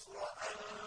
مِصْرَ أَنفُسَهُمْ